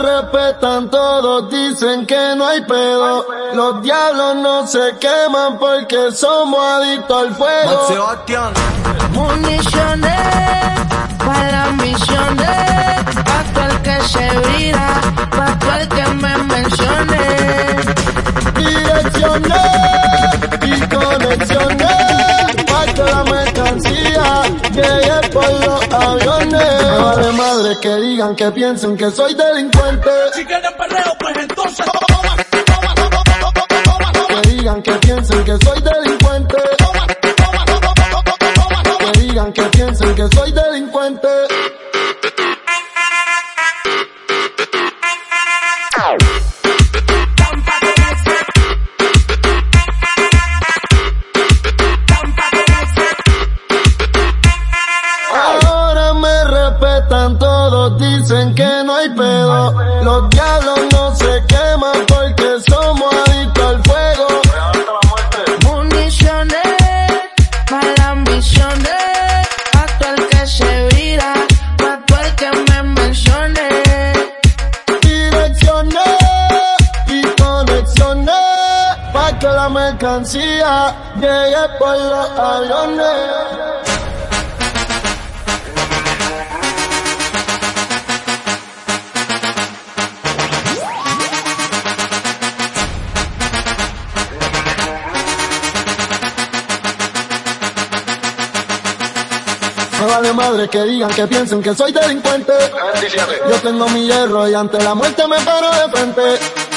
respetan, todos dicen que no hay pedo. Los diablos no se queman porque somos adictos al fuego. Sebastián. Municiones para misiones, pa' todo el que se vira, pa' todo el que me mencione. Direcciones y conexiones, para que la mercancía llegue por los aviones. Me vale madre que digan que piensen que soy delincuente. Si quieres perreo, pues entonces respetan, todos dicen que no hay pedo. Los diablos no se queman porque somos adictos al fuego. Municiones para misiones, pa' todo el que se vira, pa' todo el que me mencione. Direcciones y conexiones para que la mercancía llegue por los aviones. Me vale madre que digan que piensen que soy delincuente. Yo tengo mi hierro y ante la muerte me paro de frente.